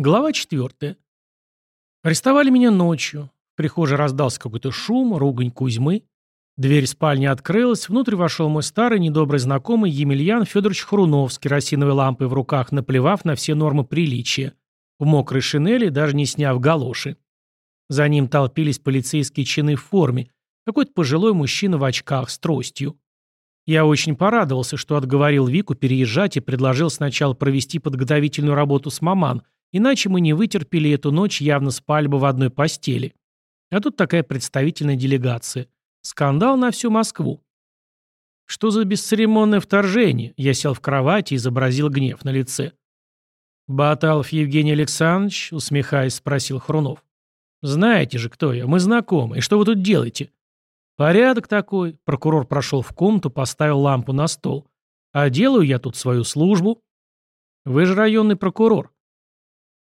Глава 4. Арестовали меня ночью. В прихожей раздался какой-то шум, ругань Кузьмы. Дверь спальни открылась, внутрь вошел мой старый недобрый знакомый Емельян Федорович Хрунов с керосиновой лампой в руках, наплевав на все нормы приличия. В мокрой шинели, даже не сняв галоши. За ним толпились полицейские чины в форме, какой-то пожилой мужчина в очках с тростью. Я очень порадовался, что отговорил Вику переезжать и предложил сначала провести подготовительную работу с маман – Иначе мы не вытерпели эту ночь, явно спали бы в одной постели. А тут такая представительная делегация. Скандал на всю Москву. Что за бесцеремонное вторжение? Я сел в кровати и изобразил гнев на лице. «Баталов Евгений Александрович?» — усмехаясь, спросил Хрунов. «Знаете же, кто я. Мы знакомы. И что вы тут делаете?» «Порядок такой». Прокурор прошел в комнату, поставил лампу на стол. «А делаю я тут свою службу». «Вы же районный прокурор.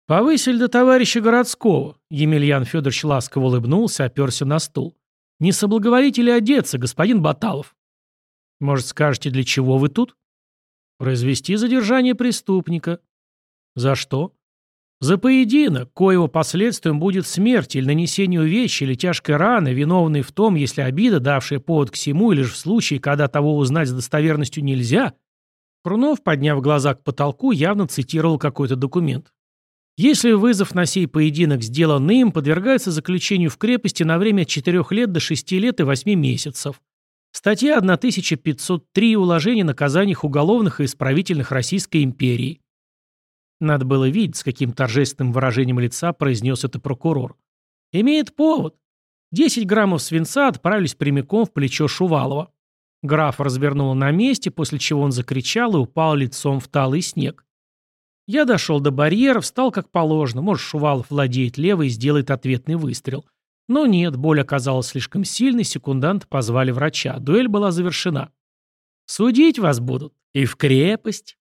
«Повысили до товарища городского», — Емельян Федорович ласково улыбнулся, оперся на стул. «Не соблаговолите ли одеться, господин Баталов?» «Может, скажете, для чего вы тут?» «Произвести задержание преступника». «За что?» «За поединок, коего последствием будет смерть или нанесение увечья или тяжкой раны, виновной в том, если обида, давшая повод к всему, или же в случае, когда того узнать с достоверностью нельзя». Крунов, подняв глаза к потолку, явно цитировал какой-то документ. Если вызов на сей поединок сделан им, подвергается заключению в крепости на время от 4 лет до 6 лет и 8 месяцев. Статья 1503 уложения наказаниях уголовных и исправительных Российской империи. Надо было видеть, с каким торжественным выражением лица произнес это прокурор. Имеет повод. 10 граммов свинца отправились прямиком в плечо Шувалова. Граф развернул на месте, после чего он закричал и упал лицом в талый снег. Я дошел до барьера, встал как положено. Может, Шувалов владеет левой и сделает ответный выстрел. Но нет, боль оказалась слишком сильной, секунданты позвали врача. Дуэль была завершена. «Судить вас будут. И в крепость».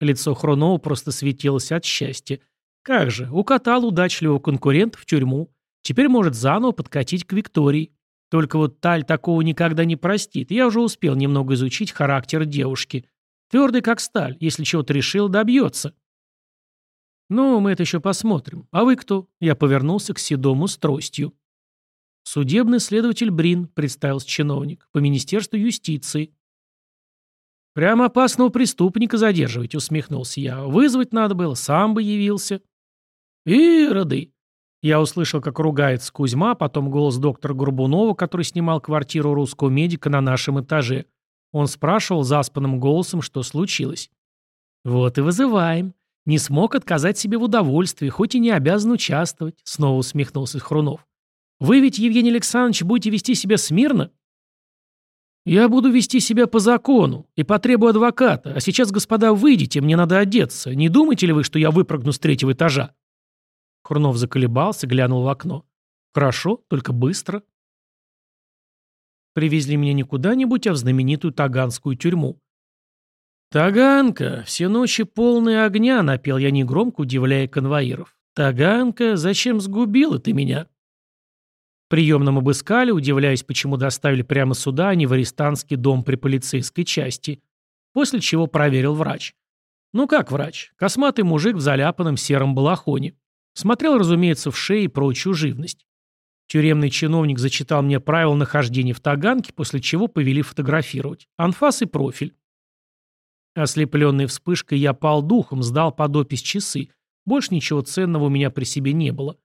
Лицо Хронова просто светилось от счастья. Как же, укатал удачливого конкурента в тюрьму. Теперь может заново подкатить к Виктории. Только вот Таль такого никогда не простит. Я уже успел немного изучить характер девушки. Твердый как сталь. Если чего-то решил, добьется. «Ну, мы это еще посмотрим. А вы кто?» Я повернулся к Седому с тростью. «Судебный следователь Брин», — представился чиновник, — «по Министерству юстиции». «Прямо опасного преступника задерживать», — усмехнулся я. «Вызвать надо было, сам бы явился». «Ироды!» Я услышал, как ругается Кузьма, потом голос доктора Горбунова, который снимал квартиру русского медика на нашем этаже. Он спрашивал заспанным голосом, что случилось. «Вот и вызываем. Не смог отказать себе в удовольствии, хоть и не обязан участвовать, снова усмехнулся Хрунов. Вы ведь, Евгений Александрович, будете вести себя смирно? Я буду вести себя по закону и потребую адвоката. А сейчас, господа, выйдите, мне надо одеться. Не думаете ли вы, что я выпрыгну с третьего этажа? Хрунов заколебался, глянул в окно. Хорошо, только быстро. Привезли меня не куда-нибудь, а в знаменитую Таганскую тюрьму. «Таганка, все ночи полные огня», — напел я негромко, удивляя конвоиров. «Таганка, зачем сгубила ты меня?» Приемном обыскали, удивляясь, почему доставили прямо сюда, а не в арестантский дом при полицейской части. После чего проверил врач. Ну как врач? Косматый мужик в заляпанном сером балахоне. Смотрел, разумеется, в шее и прочую живность. Тюремный чиновник зачитал мне правила нахождения в Таганке, после чего повели фотографировать. Анфас и профиль. Ослепленный вспышкой, я пал духом, сдал под опись часы. Больше ничего ценного у меня при себе не было.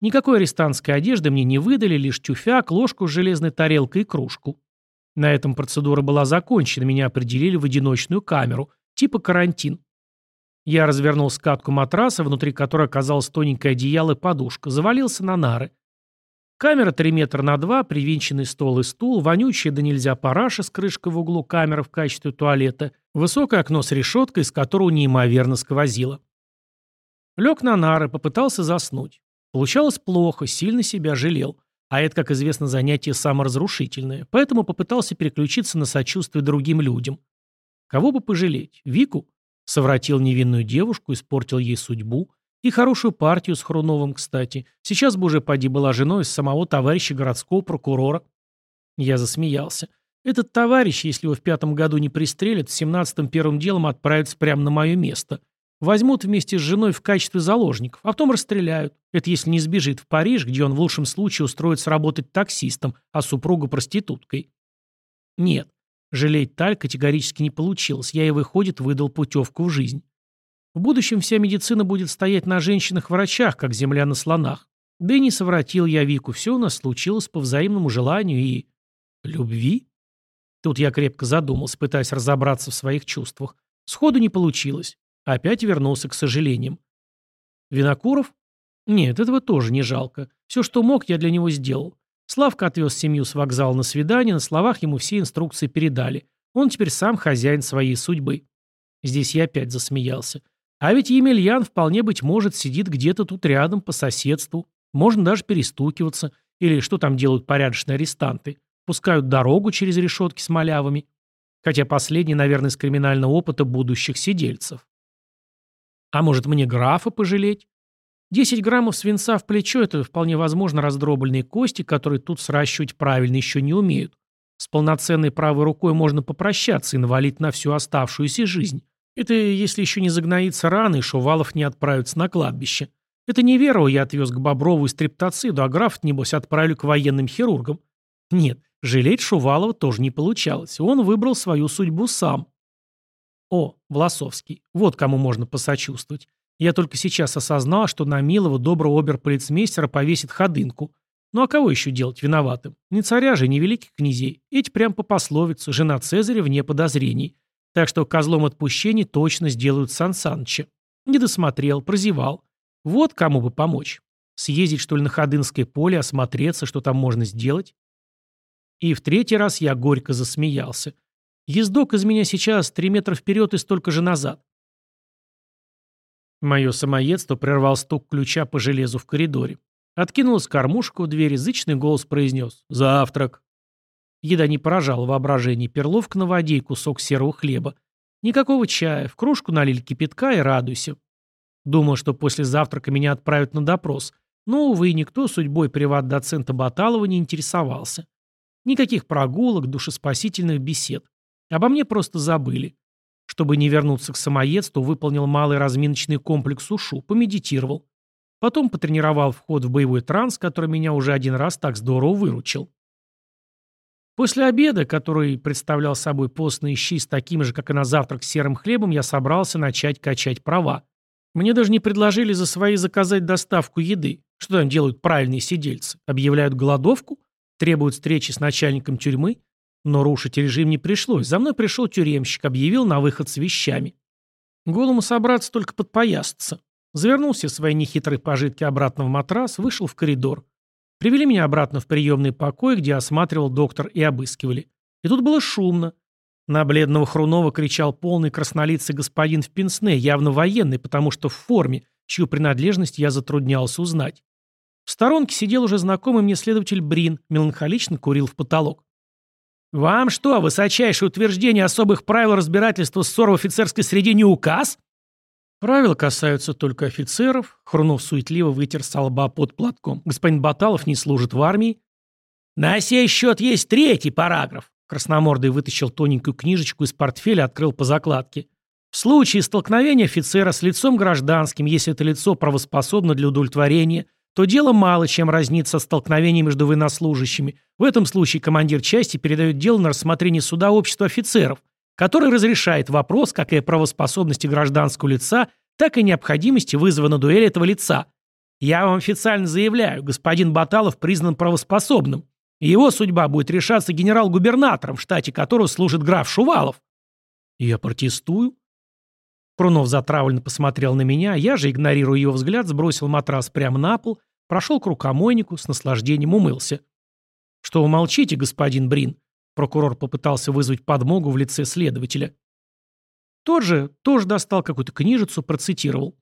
Никакой арестантской одежды мне не выдали, лишь тюфяк, ложку с железной тарелкой и кружку. На этом процедура была закончена, меня определили в одиночную камеру, типа карантин. Я развернул скатку матраса, внутри которой оказалось тоненькое одеяло и подушка, завалился на нары. Камера 3 метра на 2, привинченный стол и стул, вонючая да нельзя параша с крышкой в углу камеры в качестве туалета, высокое окно с решеткой, из которого неимоверно сквозило. Лег на нары, попытался заснуть. Получалось плохо, сильно себя жалел. А это, как известно, занятие саморазрушительное. Поэтому попытался переключиться на сочувствие другим людям. Кого бы пожалеть? Вику? Совратил невинную девушку, испортил ей судьбу. И хорошую партию с Хруновым, кстати. Сейчас бы уже поди была женой самого товарища городского прокурора. Я засмеялся. Этот товарищ, если его в пятом году не пристрелят, в семнадцатом первым делом отправится прямо на мое место. Возьмут вместе с женой в качестве заложников, а потом расстреляют. Это если не сбежит в Париж, где он в лучшем случае устроится работать таксистом, а супруга проституткой. Нет, жалеть Таль категорически не получилось. Я ей, выходит, выдал путевку в жизнь. В будущем вся медицина будет стоять на женщинах-врачах, как земля на слонах. Да и не совратил я Вику, все у нас случилось по взаимному желанию и... любви? Тут я крепко задумался, пытаясь разобраться в своих чувствах. Сходу не получилось. Опять вернулся к сожалениям. Винокуров? Нет, этого тоже не жалко. Все, что мог, я для него сделал. Славка отвез семью с вокзала на свидание, на словах ему все инструкции передали. Он теперь сам хозяин своей судьбы. Здесь я опять засмеялся. А ведь Емельян вполне быть может сидит где-то тут рядом, по соседству. Можно даже перестукиваться. Или что там делают порядочные арестанты? Пускают дорогу через решетки с малявами. Хотя последний, наверное, из криминального опыта будущих сидельцев. А может мне графа пожалеть? 10 граммов свинца в плечо – это вполне возможно раздробленные кости, которые тут сращивать правильно еще не умеют. С полноценной правой рукой можно попрощаться и навалить на всю оставшуюся жизнь. Это если еще не загноится раны, и Шувалов не отправится на кладбище. Это не Веру я отвез к Боброву и стриптоциду, а граф, небось, отправлю к военным хирургам. Нет, жалеть Шувалова тоже не получалось. Он выбрал свою судьбу сам. О, Власовский. Вот кому можно посочувствовать. Я только сейчас осознал, что на милого доброго оберполицмейстера повесит ходынку. Ну а кого еще делать виноватым? Не царя же, не великих князей. Эти прям по пословице, жена Цезаря вне подозрений. Так что козлом отпущений точно сделают Сан Саныча. Не досмотрел, прозевал. Вот кому бы помочь. Съездить, что ли, на Ходынское поле, осмотреться, что там можно сделать? И в третий раз я горько засмеялся. Ездок из меня сейчас три метра вперед и столько же назад. Мое самоедство прервал стук ключа по железу в коридоре. Откинулась кормушка у двери, зычный голос произнес «Завтрак». Еда не поражала воображение, перловка на воде и кусок серого хлеба. Никакого чая, в кружку налили кипятка и радуйся. Думал, что после завтрака меня отправят на допрос, но, увы, никто судьбой приват-доцента Баталова не интересовался. Никаких прогулок, душеспасительных бесед. Обо мне просто забыли. Чтобы не вернуться к самоедству, выполнил малый разминочный комплекс УШУ, помедитировал. Потом потренировал вход в боевой транс, который меня уже один раз так здорово выручил. После обеда, который представлял собой постные щи с таким же, как и на завтрак, серым хлебом, я собрался начать качать права. Мне даже не предложили за свои заказать доставку еды. Что там делают правильные сидельцы? Объявляют голодовку? Требуют встречи с начальником тюрьмы? Но рушить режим не пришлось. За мной пришел тюремщик, объявил на выход с вещами. Голому собраться только подпоясаться. Завернулся в свои нехитрые пожитки обратно в матрас, вышел в коридор. Привели меня обратно в приемный покой, где осматривал доктор и обыскивали. И тут было шумно. На бледного Хрунова кричал полный краснолицый господин в пенсне, явно военный, потому что в форме, чью принадлежность я затруднялся узнать. В сторонке сидел уже знакомый мне следователь Брин, меланхолично курил в потолок. «Вам что, высочайшее утверждение особых правил разбирательства ссор в офицерской среде не указ?» «Правила касаются только офицеров», — Хрунов суетливо вытер со лба под платком. «Господин Баталов не служит в армии». «На сей счет есть третий параграф», — Красномордый вытащил тоненькую книжечку из портфеля, открыл по закладке. «В случае столкновения офицера с лицом гражданским, если это лицо правоспособно для удовлетворения, то дело мало чем разнится столкновение между военнослужащими. В этом случае командир части передает дело на рассмотрение суда общества офицеров, который разрешает вопрос как и правоспособности гражданского лица, так и необходимости вызова на дуэль этого лица. Я вам официально заявляю, господин Баталов признан правоспособным. Его судьба будет решаться генерал-губернатором, в штате которого служит граф Шувалов. Я протестую. Крунов затравленно посмотрел на меня, я же, игнорируя его взгляд, сбросил матрас прямо на пол, прошел к рукомойнику, с наслаждением умылся. «Что вы молчите, господин Брин?» Прокурор попытался вызвать подмогу в лице следователя. Тот же тоже достал какую-то книжицу, процитировал.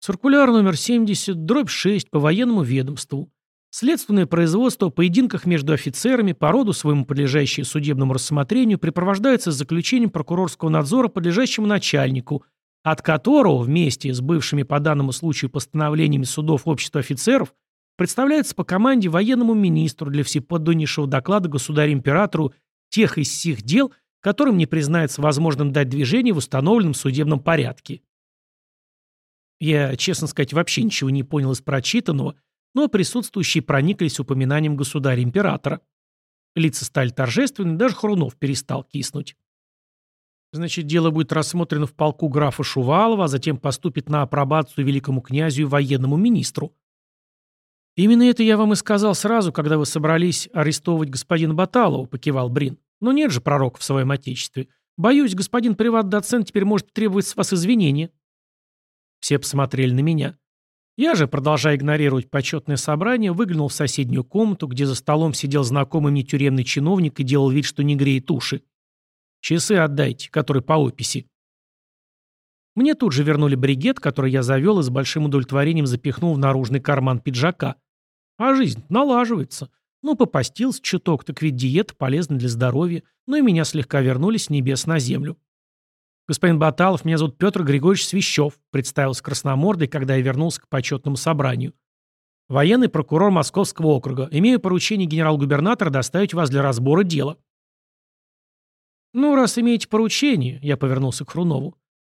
Циркуляр номер 70, дробь 6 по военному ведомству. Следственное производство о поединках между офицерами по роду своему подлежащее судебному рассмотрению припровождается с заключением прокурорского надзора подлежащему начальнику, от которого вместе с бывшими по данному случаю постановлениями судов общества офицеров представляется по команде военному министру для всеподданнейшего доклада государю-императору тех из сих дел, которым не признается возможным дать движение в установленном судебном порядке. Я, честно сказать, вообще ничего не понял из прочитанного, но присутствующие прониклись упоминанием государя-императора. Лица стали торжественны, даже Хрунов перестал киснуть. Значит, дело будет рассмотрено в полку графа Шувалова, а затем поступит на апробацию великому князю и военному министру. «Именно это я вам и сказал сразу, когда вы собрались арестовывать господина Баталова», — покивал Брин. «Но нет же пророка в своем отечестве. Боюсь, господин приват-доцент теперь может требовать с вас извинения». Все посмотрели на меня. Я же, продолжая игнорировать почетное собрание, выглянул в соседнюю комнату, где за столом сидел знакомый мне тюремный чиновник и делал вид, что не греет уши. «Часы отдайте, которые по описи». Мне тут же вернули бригет, который я завел и с большим удовлетворением запихнул в наружный карман пиджака. А жизнь налаживается. Ну, попастился чуток, так ведь диета полезна для здоровья. Ну и меня слегка вернули с небес на землю. «Господин Баталов, меня зовут Петр Григорьевич Свящев», представился красномордой, когда я вернулся к почетному собранию. «Военный прокурор Московского округа. Имею поручение генерал-губернатора доставить вас для разбора дела». «Ну, раз имеете поручение», — я повернулся к Хрунову,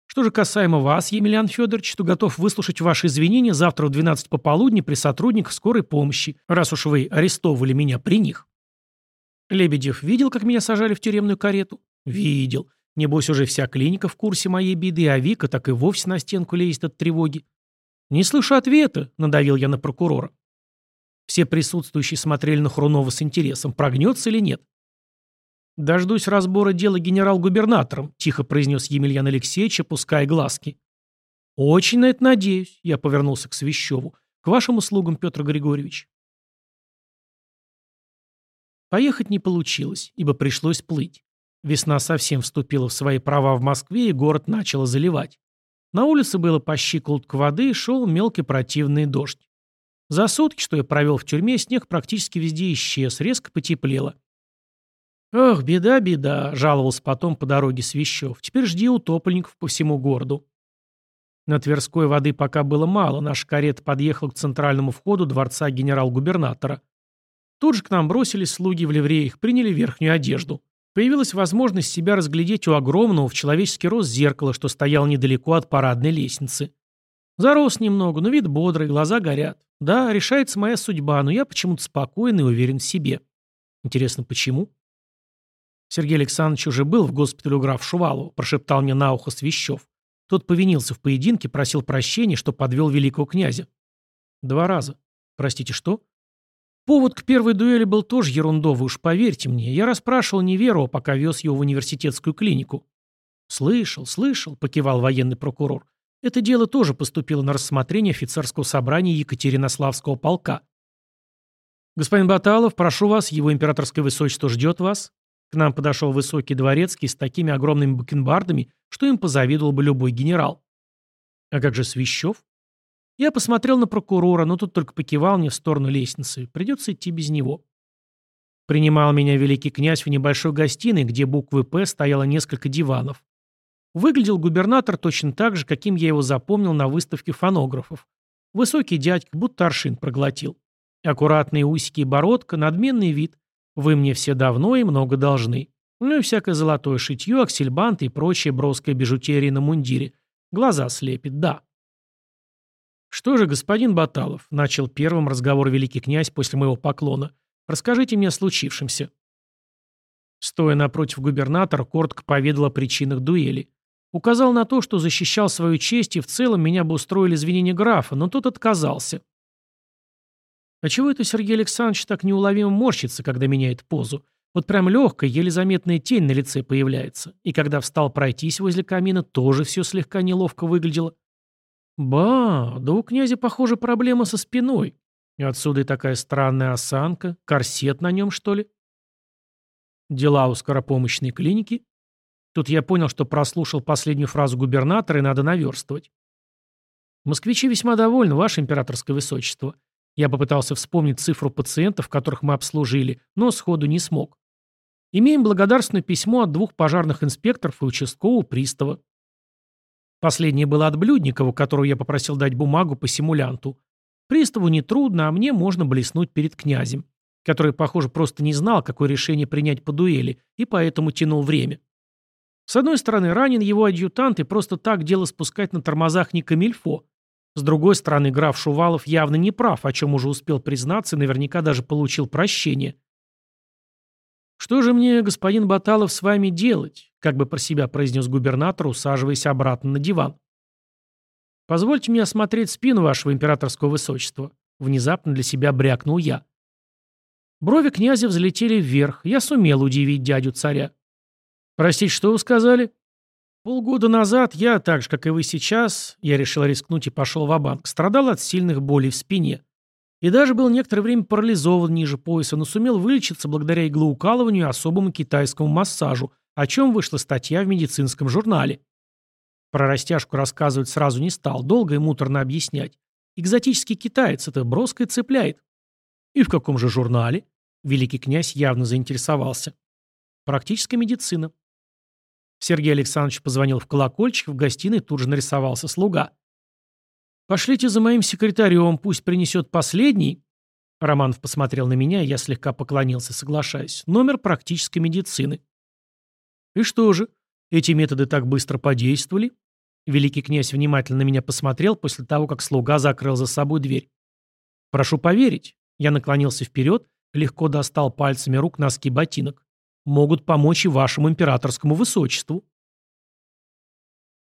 что же касаемо вас, Емельян Федорович, то готов выслушать ваши извинения завтра в 12 пополудни при сотрудниках скорой помощи, раз уж вы арестовывали меня при них. Лебедев видел, как меня сажали в тюремную карету? Видел. Небось, уже вся клиника в курсе моей беды, а Вика так и вовсе на стенку лезет от тревоги. Не слышу ответа, надавил я на прокурора. Все присутствующие смотрели на Хрунова с интересом, прогнется или нет. «Дождусь разбора дела генерал-губернатором», – тихо произнес Емельян Алексеевич, опуская глазки. «Очень на это надеюсь», – я повернулся к Свящеву. «К вашим услугам, Петр Григорьевич». Поехать не получилось, ибо пришлось плыть. Весна совсем вступила в свои права в Москве, и город начало заливать. На улице было по щиколотку воды, и шел мелкий противный дождь. За сутки, что я провел в тюрьме, снег практически везде исчез, резко потеплело. «Ох, беда, беда», — жаловался потом по дороге Свящев. «Теперь жди утопленников по всему городу». На Тверской воды пока было мало, наша карета подъехала к центральному входу дворца генерал-губернатора. Тут же к нам бросились слуги в ливреях, приняли верхнюю одежду. Появилась возможность себя разглядеть у огромного в человеческий рост зеркала, что стоял недалеко от парадной лестницы. Зарос немного, но вид бодрый, глаза горят. Да, решается моя судьба, но я почему-то спокоен и уверен в себе. Интересно, почему? Сергей Александрович уже был в госпитале у граф Шувалова, прошептал мне на ухо Свящев. Тот повинился в поединке, просил прощения, что подвел великого князя. Два раза. Простите, что? Повод к первой дуэли был тоже ерундовый, уж поверьте мне. Я расспрашивал Неверова, пока вез его в университетскую клинику. «Слышал, слышал», — покивал военный прокурор. «Это дело тоже поступило на рассмотрение офицерского собрания Екатеринославского полка». «Господин Баталов, прошу вас, его императорское высочество ждет вас», к нам подошел высокий дворецкий с такими огромными бакенбардами, что им позавидовал бы любой генерал. А как же Свящев? Я посмотрел на прокурора, но тут только покивал мне в сторону лестницы. Придется идти без него. Принимал меня великий князь в небольшой гостиной, где буквы «П» стояло несколько диванов. Выглядел губернатор точно так же, каким я его запомнил на выставке фонографов. Высокий дядька, будто аршин проглотил. Аккуратные усики и бородка, надменный вид. Вы мне все давно и много должны. Ну и всякое золотое шитье, аксельбанты и прочая броская бижутерия на мундире. Глаза слепит, да. «Что же, господин Баталов?» — начал первым разговор великий князь после моего поклона. «Расскажите мне о случившемся». Стоя напротив губернатора, коротко поведал о причинах дуэли. Указал на то, что защищал свою честь, и в целом меня бы устроили извинения графа, но тот отказался. А чего это Сергей Александрович так неуловимо морщится, когда меняет позу? Вот прям легкая, еле заметная тень на лице появляется. И когда встал пройтись возле камина, тоже все слегка неловко выглядело. Ба, да у князя, похоже, проблема со спиной. И отсюда и такая странная осанка. Корсет на нем, что ли? Дела у скоропомощной клиники? Тут я понял, что прослушал последнюю фразу губернатора и надо наверстывать. Москвичи весьма довольны, ваше императорское высочество. Я попытался вспомнить цифру пациентов, которых мы обслужили, но сходу не смог. Имеем благодарственное письмо от двух пожарных инспекторов и участкового пристава. Последнее было от Блюдникова, которого я попросил дать бумагу по симулянту. Приставу нетрудно, а мне можно блеснуть перед князем, который, похоже, просто не знал, какое решение принять по дуэли, и поэтому тянул время. С одной стороны, ранен его адъютант, и просто так дело спускать на тормозах не камильфо. С другой стороны, граф Шувалов явно не прав, о чем уже успел признаться и наверняка даже получил прощение. «Что же мне, господин Баталов, с вами делать?» как бы про себя произнес губернатор, усаживаясь обратно на диван. «Позвольте мне осмотреть спину вашего императорского высочества», внезапно для себя брякнул я. Брови князя взлетели вверх, я сумел удивить дядю царя. «Простите, что вы сказали?» Полгода назад я, так же, как и вы сейчас, я решил рискнуть и пошел в банк страдал от сильных болей в спине. И даже был некоторое время парализован ниже пояса, но сумел вылечиться благодаря иглоукалыванию и особому китайскому массажу, о чем вышла статья в медицинском журнале. Про растяжку рассказывать сразу не стал, долго и муторно объяснять. Экзотический китаец это броско и цепляет. И в каком же журнале? Великий князь явно заинтересовался. Практическая медицина. Сергей Александрович позвонил в колокольчик, в гостиной тут же нарисовался слуга. «Пошлите за моим секретарем, пусть принесет последний». Романов посмотрел на меня, я слегка поклонился, соглашаясь. «Номер практической медицины». «И что же, эти методы так быстро подействовали?» Великий князь внимательно на меня посмотрел после того, как слуга закрыл за собой дверь. «Прошу поверить». Я наклонился вперед, легко достал пальцами рук носки ботинок могут помочь и вашему императорскому высочеству.